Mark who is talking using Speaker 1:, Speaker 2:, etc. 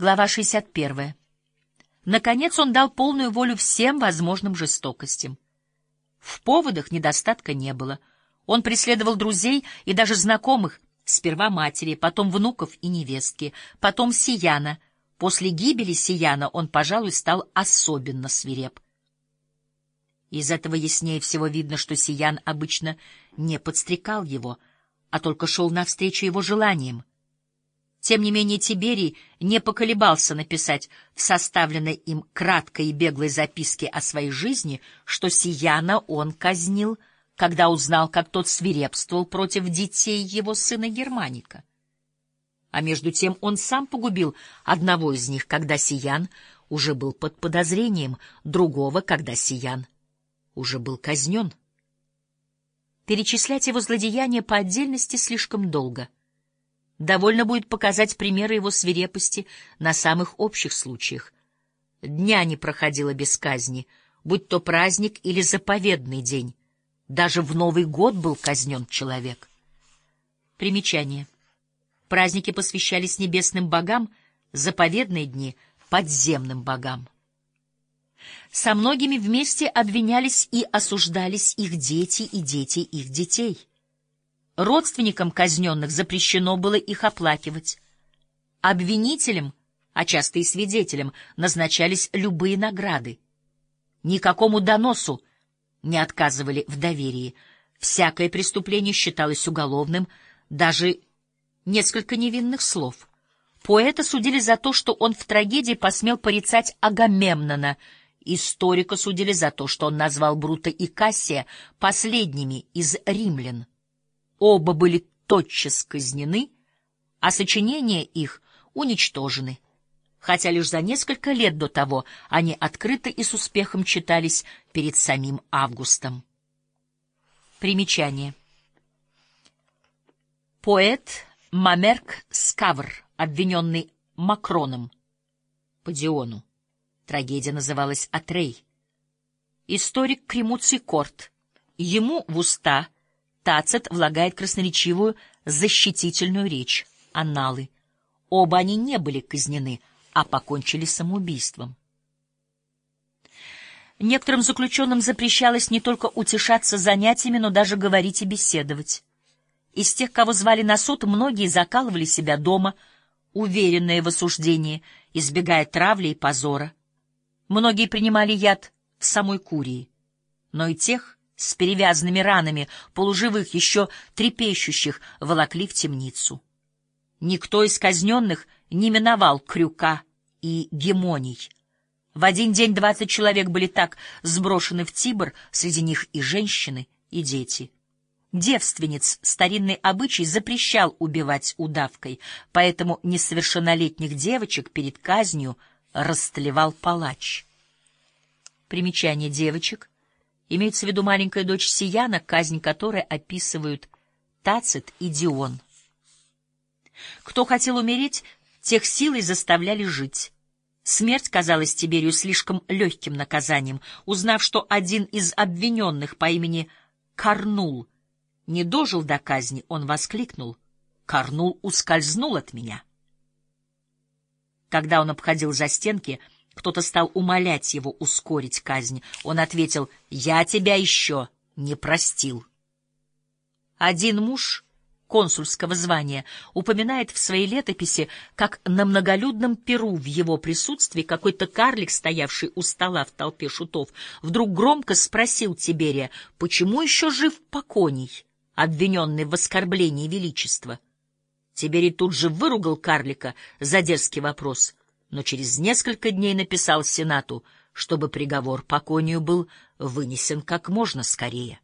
Speaker 1: Глава 61. Наконец он дал полную волю всем возможным жестокостям. В поводах недостатка не было. Он преследовал друзей и даже знакомых, сперва матери, потом внуков и невестки, потом Сияна. После гибели Сияна он, пожалуй, стал особенно свиреп. Из этого яснее всего видно, что Сиян обычно не подстрекал его, а только шел навстречу его желаниям. Тем не менее Тиберий не поколебался написать в составленной им краткой и беглой записке о своей жизни, что Сияна он казнил, когда узнал, как тот свирепствовал против детей его сына Германика. А между тем он сам погубил одного из них, когда Сиян уже был под подозрением, другого, когда Сиян уже был казнен. Перечислять его злодеяния по отдельности слишком долго — Довольно будет показать примеры его свирепости на самых общих случаях. Дня не проходило без казни, будь то праздник или заповедный день. Даже в Новый год был казнен человек. Примечание. Праздники посвящались небесным богам, заповедные дни — подземным богам. Со многими вместе обвинялись и осуждались их дети и дети их детей — Родственникам казненных запрещено было их оплакивать. Обвинителям, а часто и свидетелям, назначались любые награды. Никакому доносу не отказывали в доверии. Всякое преступление считалось уголовным, даже несколько невинных слов. Поэта судили за то, что он в трагедии посмел порицать Агамемнона, историка судили за то, что он назвал Брута и Кассия последними из римлян. Оба были тотчас казнены, а сочинения их уничтожены, хотя лишь за несколько лет до того они открыто и с успехом читались перед самим Августом. Примечание. Поэт Мамерк Скавр, обвиненный Макроном по Диону. Трагедия называлась «Атрей». Историк Кремуций Корт. Ему в уста — Тацит влагает красноречивую защитительную речь, анналы. Оба они не были казнены, а покончили самоубийством. Некоторым заключенным запрещалось не только утешаться занятиями, но даже говорить и беседовать. Из тех, кого звали на суд, многие закалывали себя дома, уверенные в осуждении, избегая травли и позора. Многие принимали яд в самой Курии. Но и тех, с перевязанными ранами, полуживых, еще трепещущих, волокли в темницу. Никто из казненных не миновал крюка и гемоний. В один день двадцать человек были так сброшены в Тибр, среди них и женщины, и дети. Девственниц старинный обычай запрещал убивать удавкой, поэтому несовершеннолетних девочек перед казнью растлевал палач. Примечание девочек Имеется в виду маленькая дочь Сияна, казнь которой описывают Тацит и Дион. Кто хотел умереть, тех силой заставляли жить. Смерть казалась Тиберию слишком легким наказанием. Узнав, что один из обвиненных по имени Карнул не дожил до казни, он воскликнул «Карнул ускользнул от меня». Когда он обходил за стенки, кто-то стал умолять его ускорить казнь. Он ответил, «Я тебя еще не простил». Один муж консульского звания упоминает в своей летописи, как на многолюдном перу в его присутствии какой-то карлик, стоявший у стола в толпе шутов, вдруг громко спросил Тиберия, почему еще жив поконий, обвиненный в оскорблении величества. Тиберий тут же выругал карлика за дерзкий вопрос — но через несколько дней написал Сенату, чтобы приговор по конию был вынесен как можно скорее.